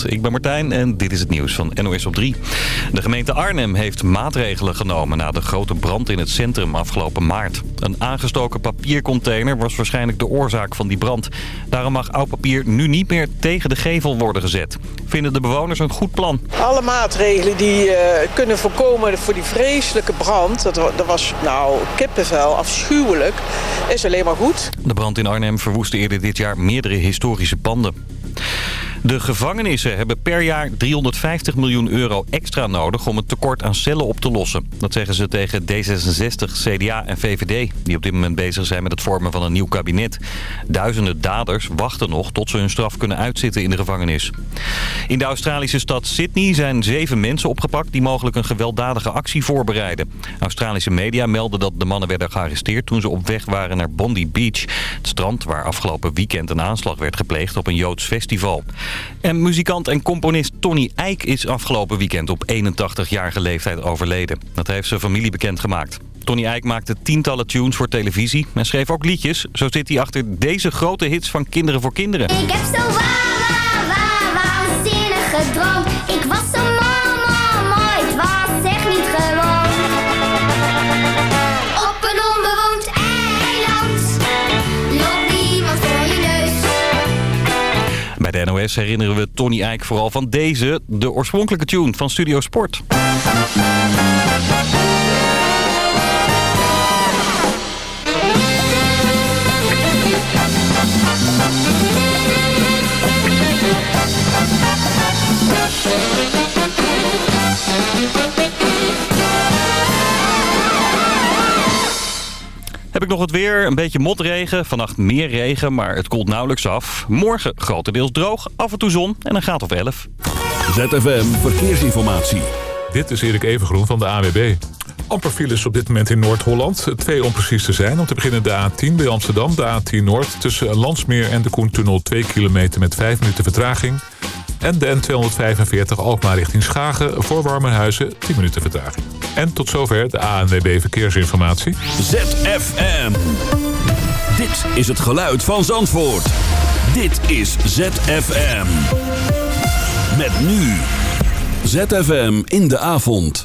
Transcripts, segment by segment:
Goedenavond, ik ben Martijn en dit is het nieuws van NOS op 3. De gemeente Arnhem heeft maatregelen genomen na de grote brand in het centrum afgelopen maart. Een aangestoken papiercontainer was waarschijnlijk de oorzaak van die brand. Daarom mag oud papier nu niet meer tegen de gevel worden gezet. Vinden de bewoners een goed plan? Alle maatregelen die uh, kunnen voorkomen voor die vreselijke brand, dat, dat was nou kippenvel, afschuwelijk, is alleen maar goed. De brand in Arnhem verwoestte eerder dit jaar meerdere historische panden. De gevangenissen hebben per jaar 350 miljoen euro extra nodig om het tekort aan cellen op te lossen. Dat zeggen ze tegen D66, CDA en VVD, die op dit moment bezig zijn met het vormen van een nieuw kabinet. Duizenden daders wachten nog tot ze hun straf kunnen uitzitten in de gevangenis. In de Australische stad Sydney zijn zeven mensen opgepakt die mogelijk een gewelddadige actie voorbereiden. Australische media melden dat de mannen werden gearresteerd toen ze op weg waren naar Bondi Beach. Het strand waar afgelopen weekend een aanslag werd gepleegd op een Joods festival. En muzikant en componist Tony Eijk is afgelopen weekend op 81-jarige leeftijd overleden. Dat heeft zijn familie bekendgemaakt. Tony Eijk maakte tientallen tunes voor televisie en schreef ook liedjes. Zo zit hij achter deze grote hits van Kinderen voor Kinderen. Ik heb zo waanzinnig gedroomd. Herinneren we Tony Eijk vooral van deze, de oorspronkelijke tune van Studio Sport. Heb ik nog het weer. Een beetje motregen. Vannacht meer regen, maar het koelt nauwelijks af. Morgen grotendeels droog, af en toe zon en een graad of 11. ZFM Verkeersinformatie. Dit is Erik Evengroen van de AWB. Amper files op dit moment in Noord-Holland. Twee om precies te zijn. Om te beginnen de A10 bij Amsterdam. De A10 Noord tussen Landsmeer en de Koentunnel 2 kilometer met 5 minuten vertraging. En de N245 Alkmaar richting Schagen voor Warmenhuizen 10 minuten vertraging. En tot zover de ANWB Verkeersinformatie. ZFM. Dit is het geluid van Zandvoort. Dit is ZFM. Met nu. ZFM in de avond.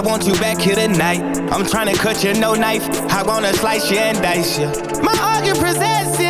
I want you back here tonight. I'm trying to cut you, no knife. I wanna slice you and dice you. My argument possessive, it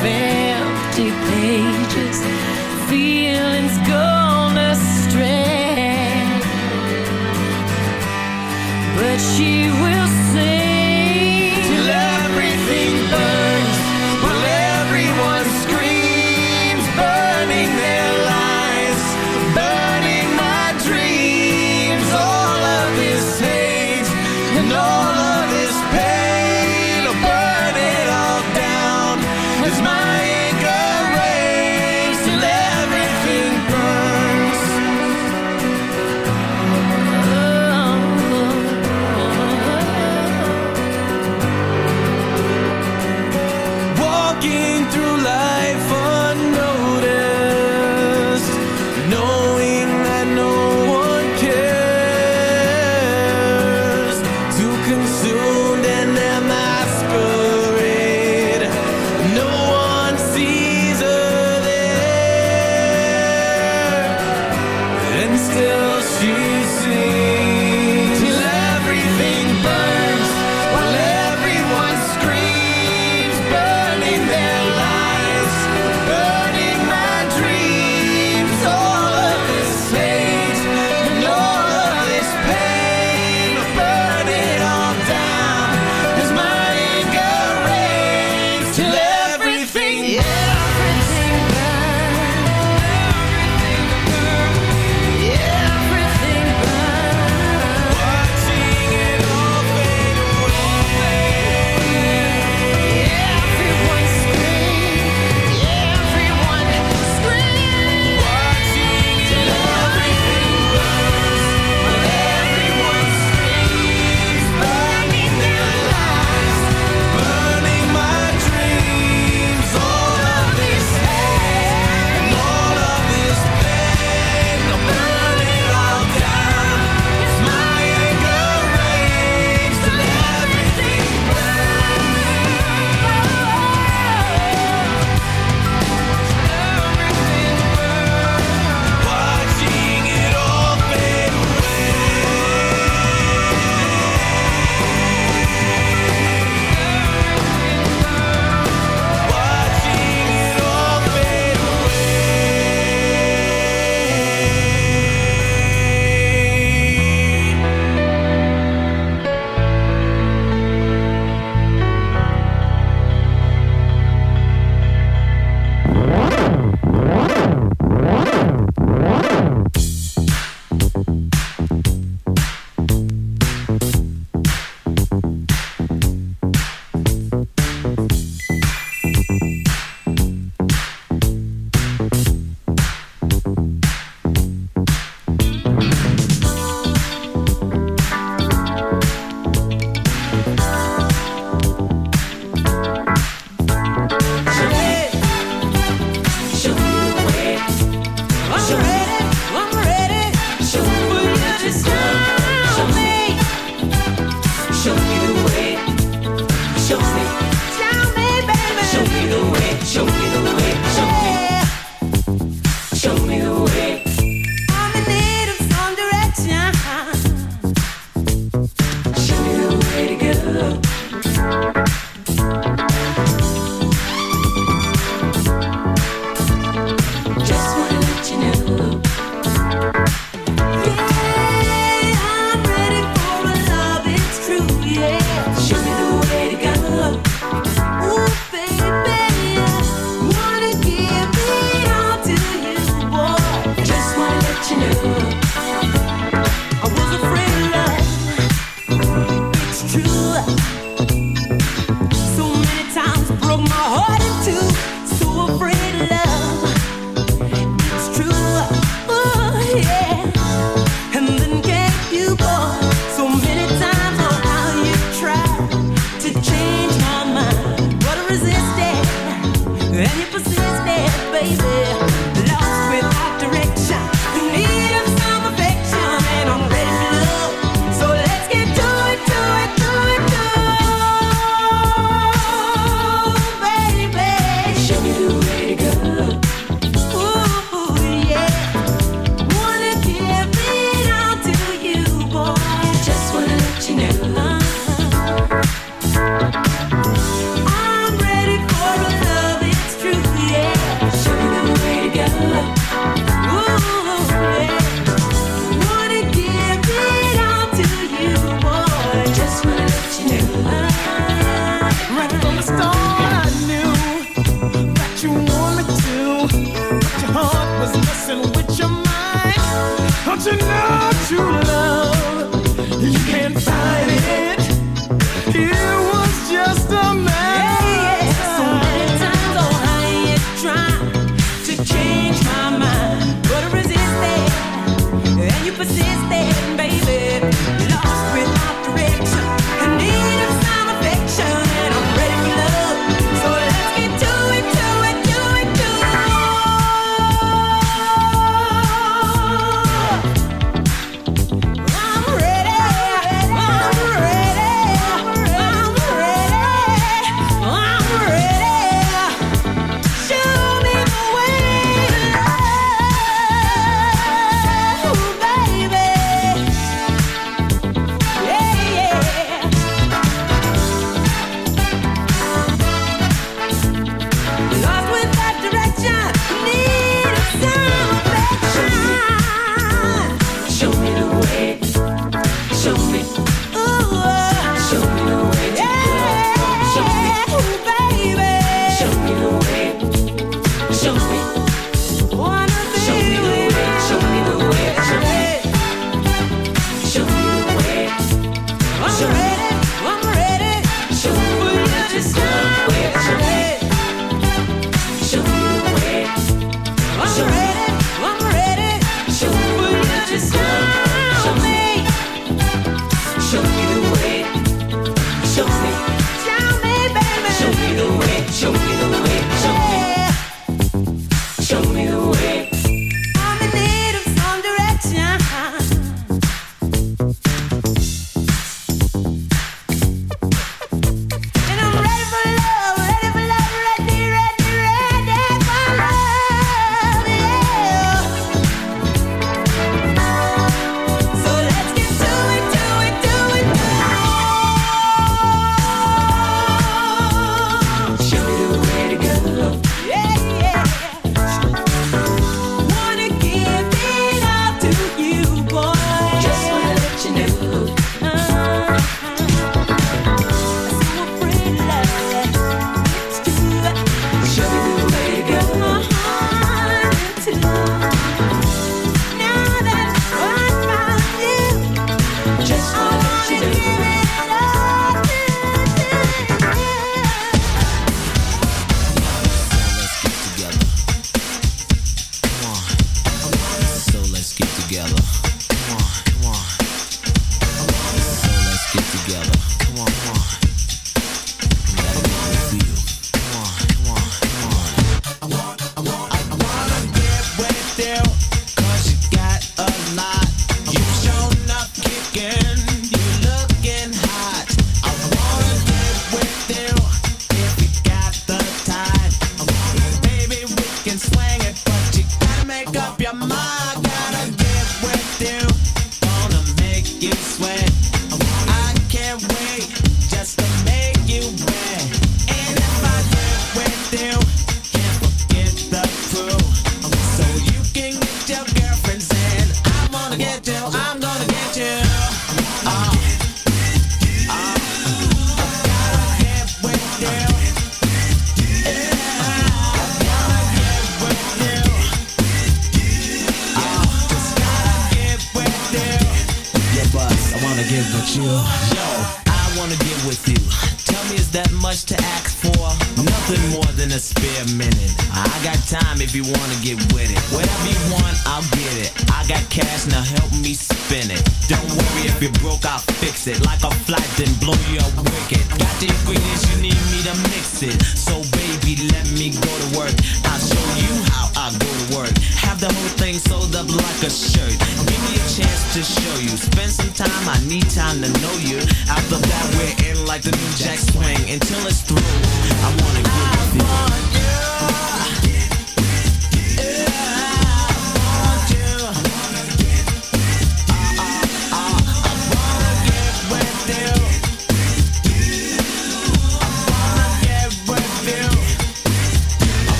nothing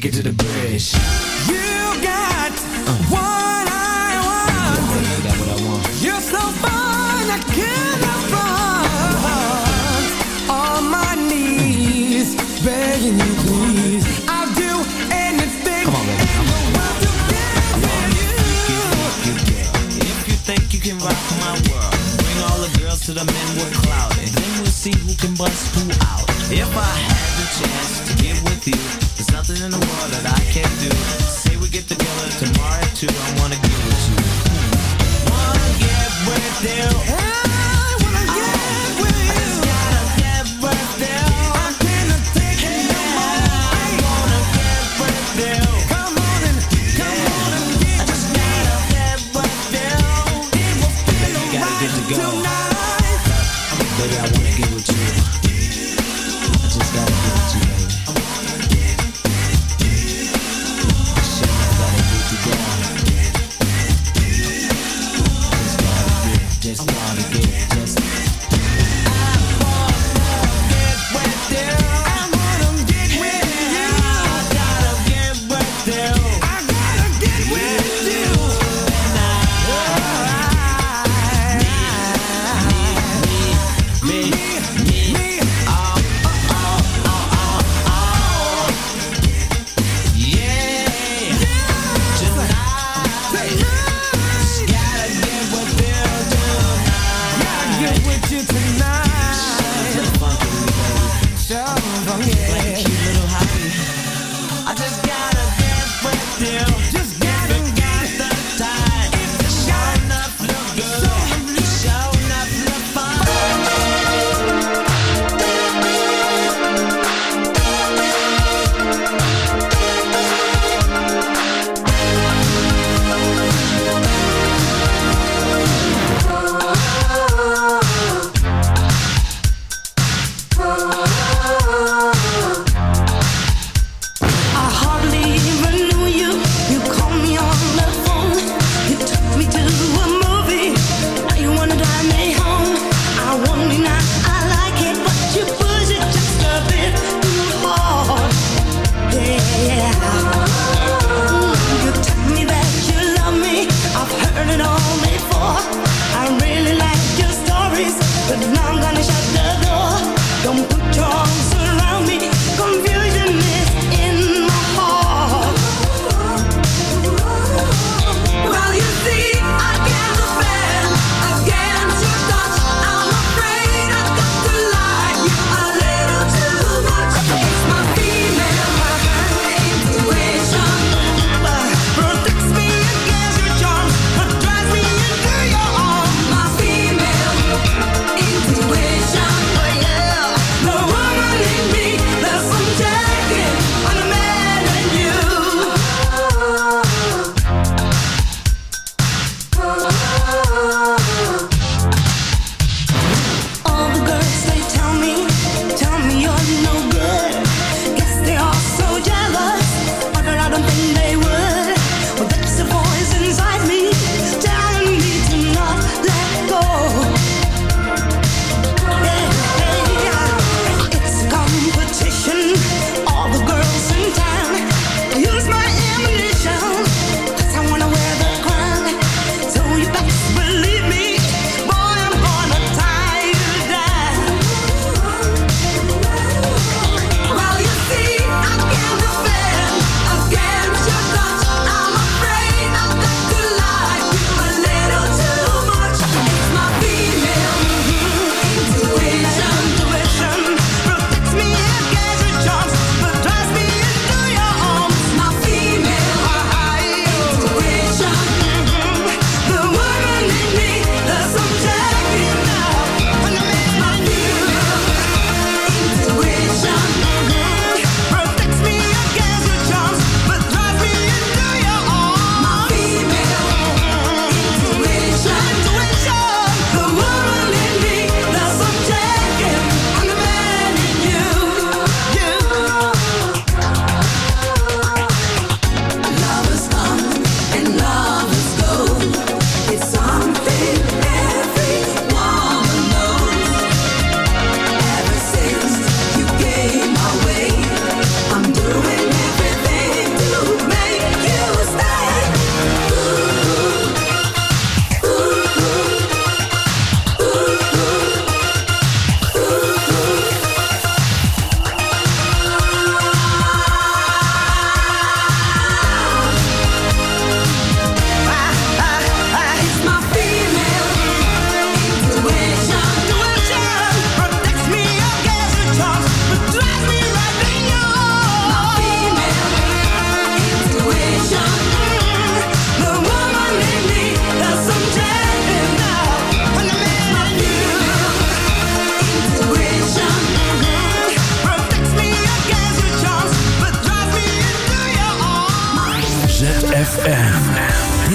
make it to the bridge. You got what I want. You got what I want. You're so fine, I cannot run. On my knees, begging you, please. I'll do anything. Come on, baby. in the world to get with you. If you think you can rock my world, bring all the girls to the men with clout, and then we'll see who can bust who out. If I had the chance to get with you, there's nothing in the world that I can't do. Say we get together tomorrow at two, I wanna get with you. Wanna get with you.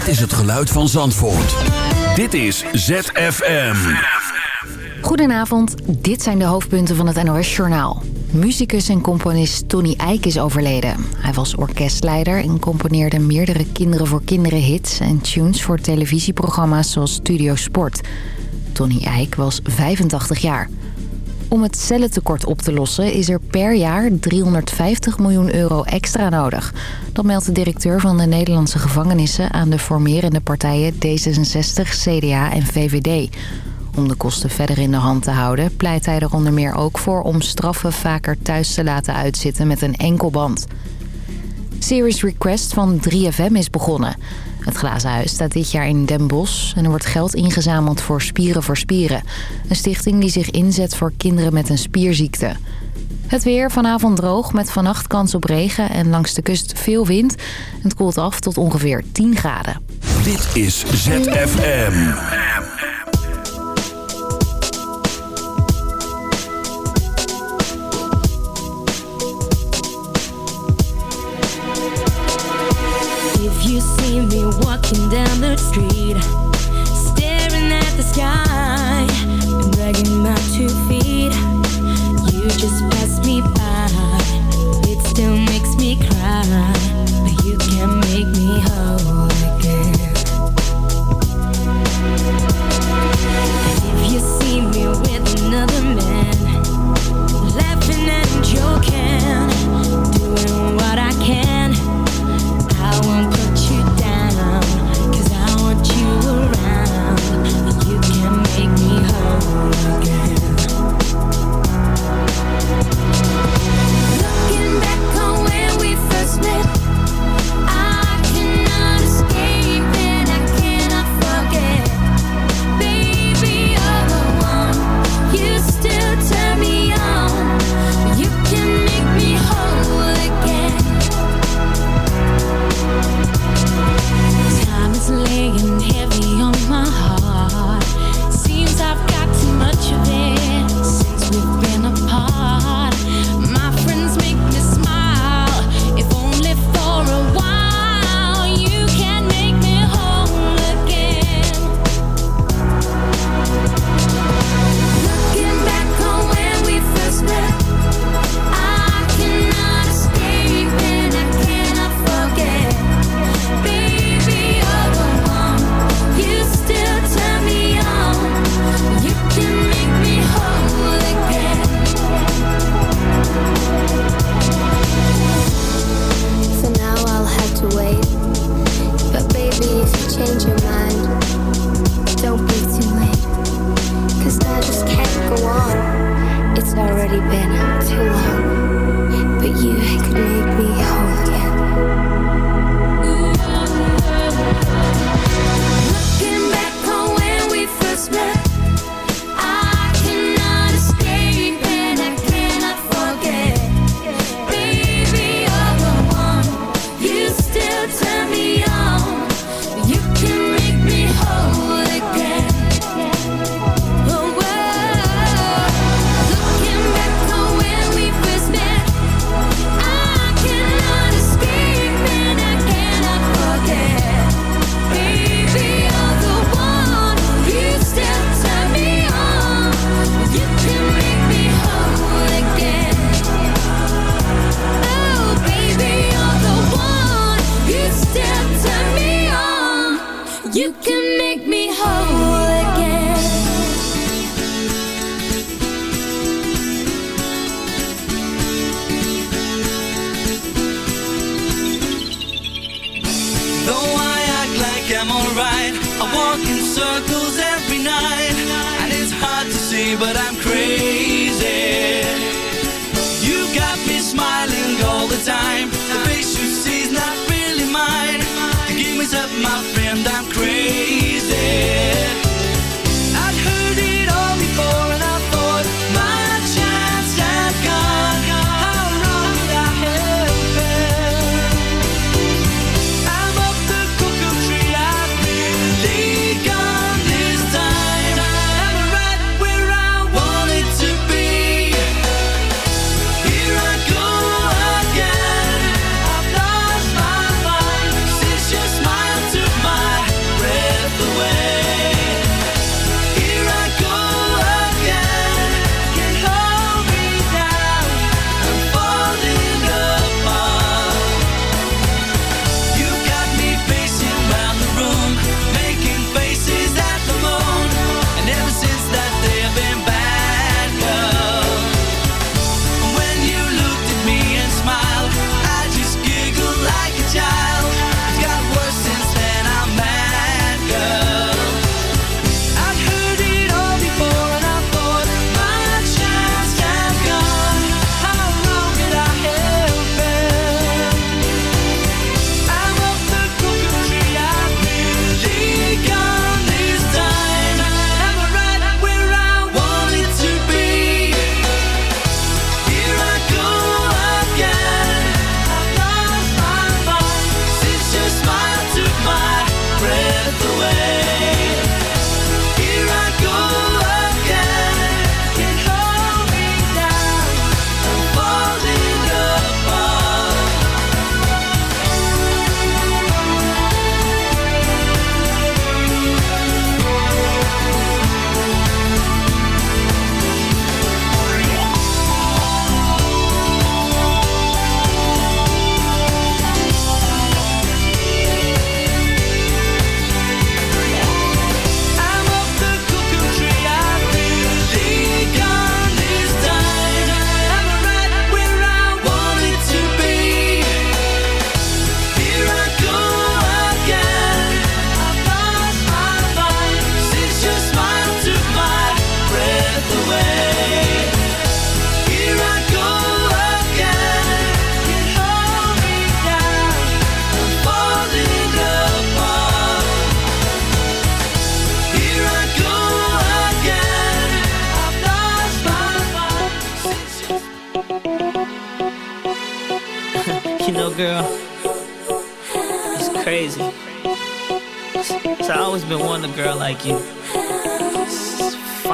Dit is het geluid van Zandvoort. Dit is ZFM. Goedenavond, dit zijn de hoofdpunten van het NOS-journaal. Muzikus en componist Tony Eijk is overleden. Hij was orkestleider en componeerde meerdere Kinderen voor Kinderen hits... en tunes voor televisieprogramma's zoals Studio Sport. Tony Eijk was 85 jaar. Om het cellentekort op te lossen is er per jaar 350 miljoen euro extra nodig. Dat meldt de directeur van de Nederlandse gevangenissen aan de formerende partijen D66, CDA en VVD. Om de kosten verder in de hand te houden pleit hij er onder meer ook voor om straffen vaker thuis te laten uitzitten met een enkelband. Series Request van 3FM is begonnen. Het Glazen Huis staat dit jaar in Den Bosch en er wordt geld ingezameld voor Spieren voor Spieren. Een stichting die zich inzet voor kinderen met een spierziekte. Het weer vanavond droog met vannacht kans op regen en langs de kust veel wind. Het koelt af tot ongeveer 10 graden. Dit is ZFM. Me walking down the street, staring at the sky, dragging my two feet,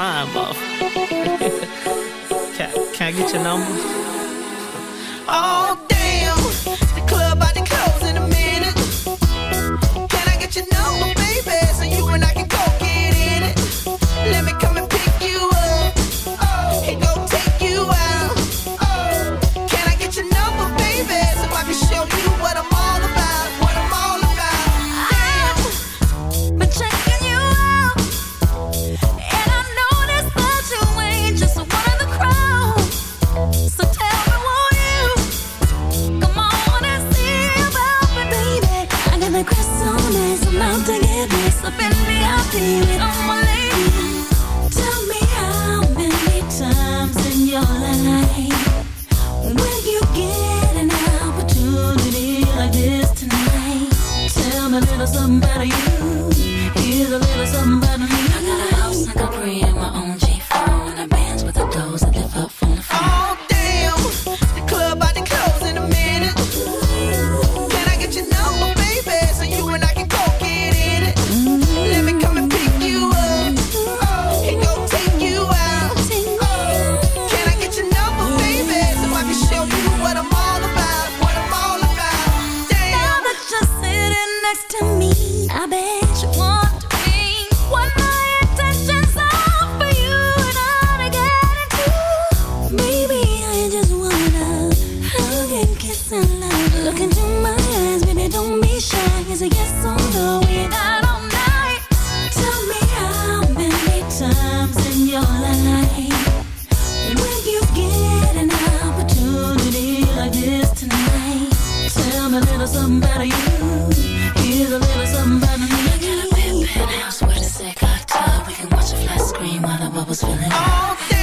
fine, can, can I get your number? Oh. I was feeling. All day.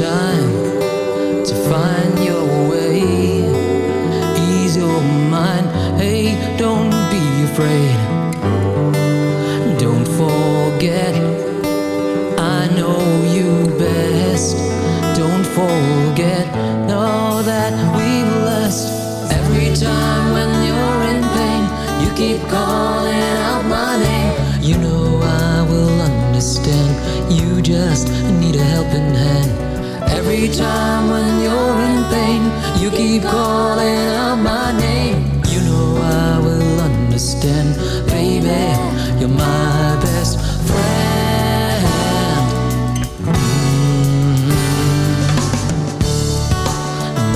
time to find your way. Ease your mind, hey, don't be afraid. Don't forget, I know you best. Don't forget, know that we've lost. Every time when you're in pain, you keep calling out my name. You know I will understand, you just need a helping hand every time when you're in pain, you keep calling out my name. You know I will understand, baby. You're my best friend. Mm -hmm.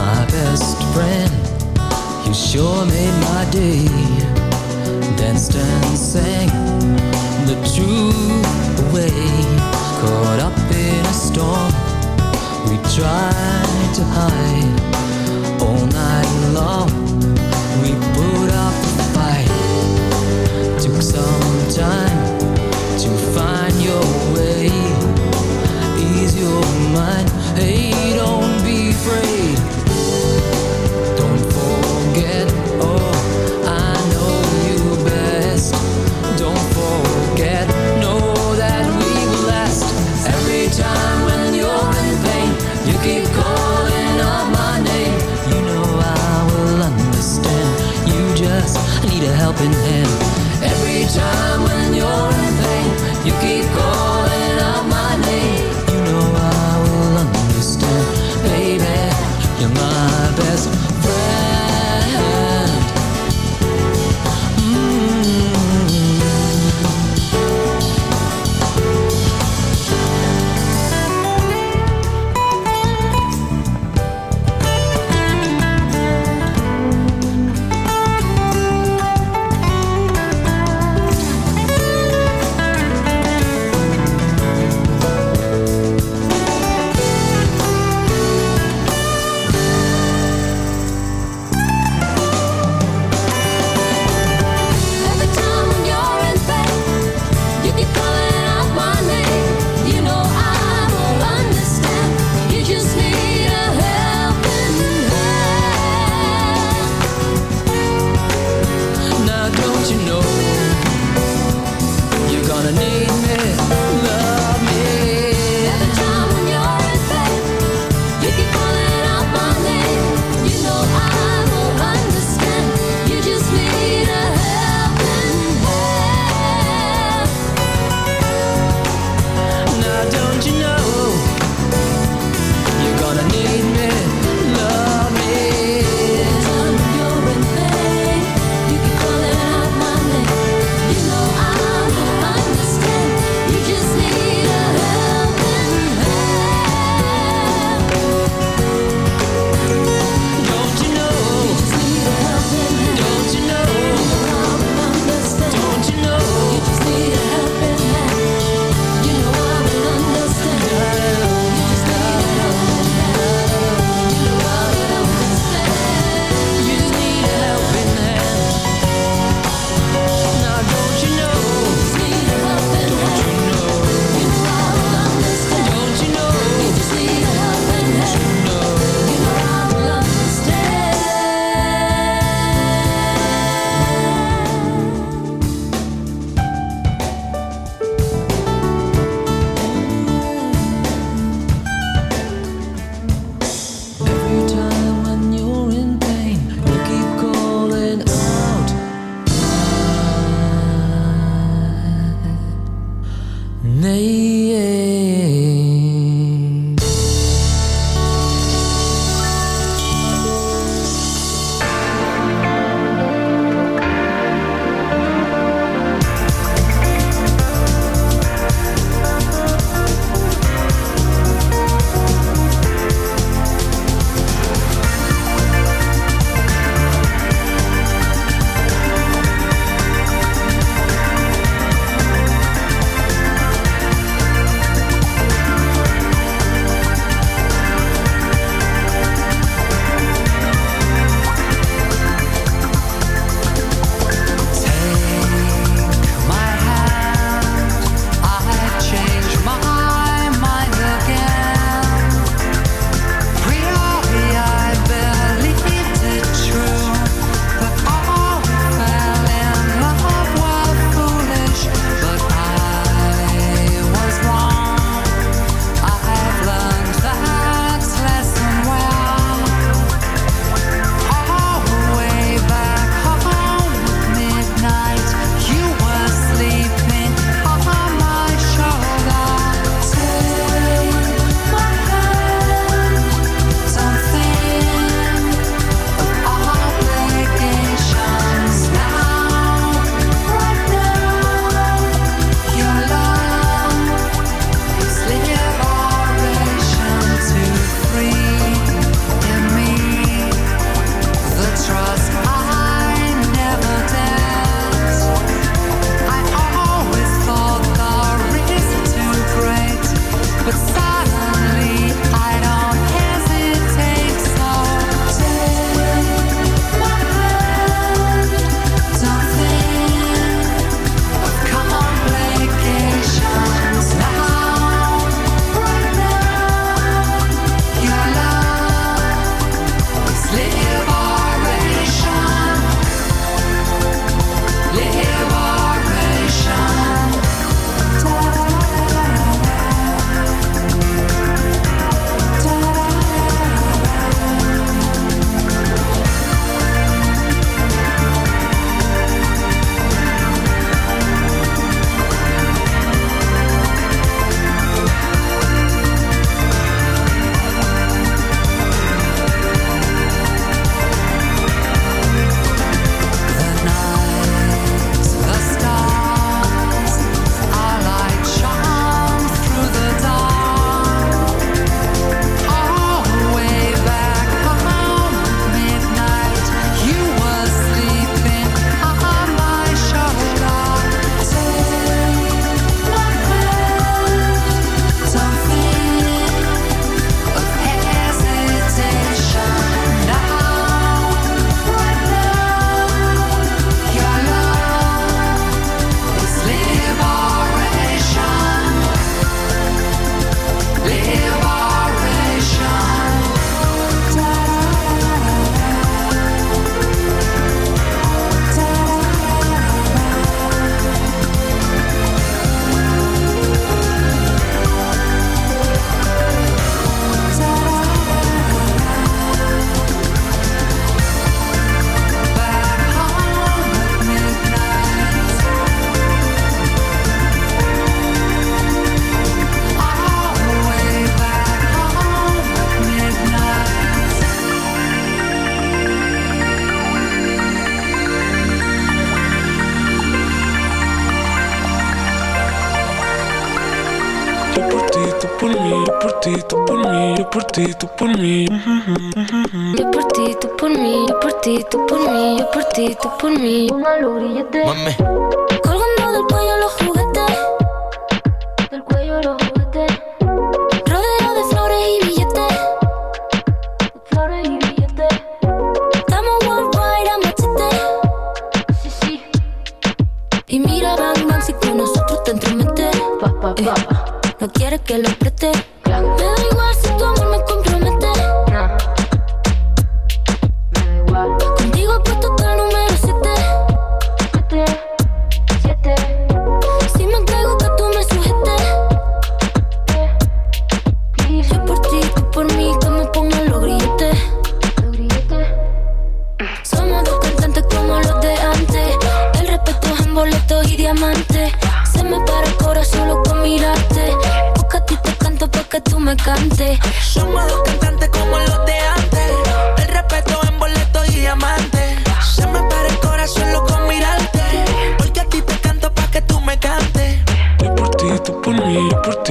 My best friend, you sure made my day. Danced and sang try to hide.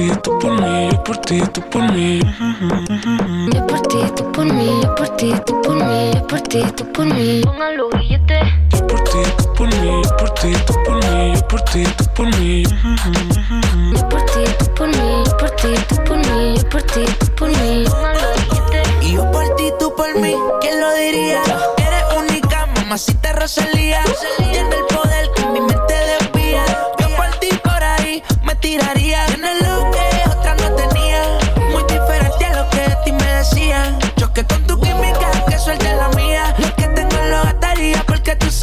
Ti, tú por mí, yo por ti, tú por mí. Yo por ti, tú por mí, yo por ti, tú por mí, yo por ti, tú por mí. Pongan los grilletes. Yo por ti, tú por mí, yo por ti, tú por mí, yo por ti, tú por mí. Yo por ti, tú por mí, yo por ti, tú por mí, yo por ti, tú por mí. Pongan los grilletes. Y yo por ti, tú por mí, ¿quién lo diría? Eres única, mamacita Rosalía. Tiene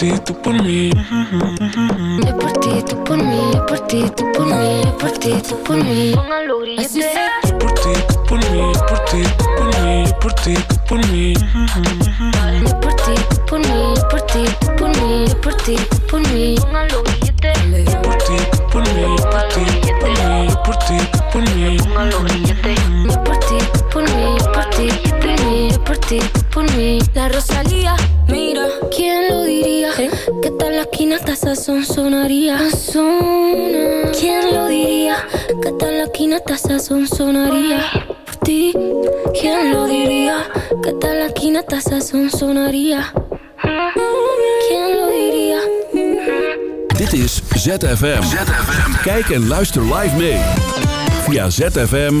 ti, tú por mí. Yo por ti, tú por mí, yo por ti, tú por mí, yo por ti, tú por mí. Grilletes. Yo por ti, tú por mí, yo por ti, tú por mí, yo por ti, tú por mí. Yo por ti, tú por mí, yo por ti, tú por mí, yo por ti, tú por mí. Yo por ti, tú por mí, yo por ti, tú por mí, yo por ti, tú por mí. Yo por ti, tú por mí, yo por ti, tú por mí, yo por ti, tú por mí. La Rosalía, la esquina hasta sazón sonaría. ¿Quién lo diría? Que tal la esquina hasta sazón sonaría. Por ti, ¿quién lo diría? Que tal la esquina hasta sazón sonaría. ¿Quién lo diría? Dit is ZFM. Kijk en luister live mee. Via zfm-live.nl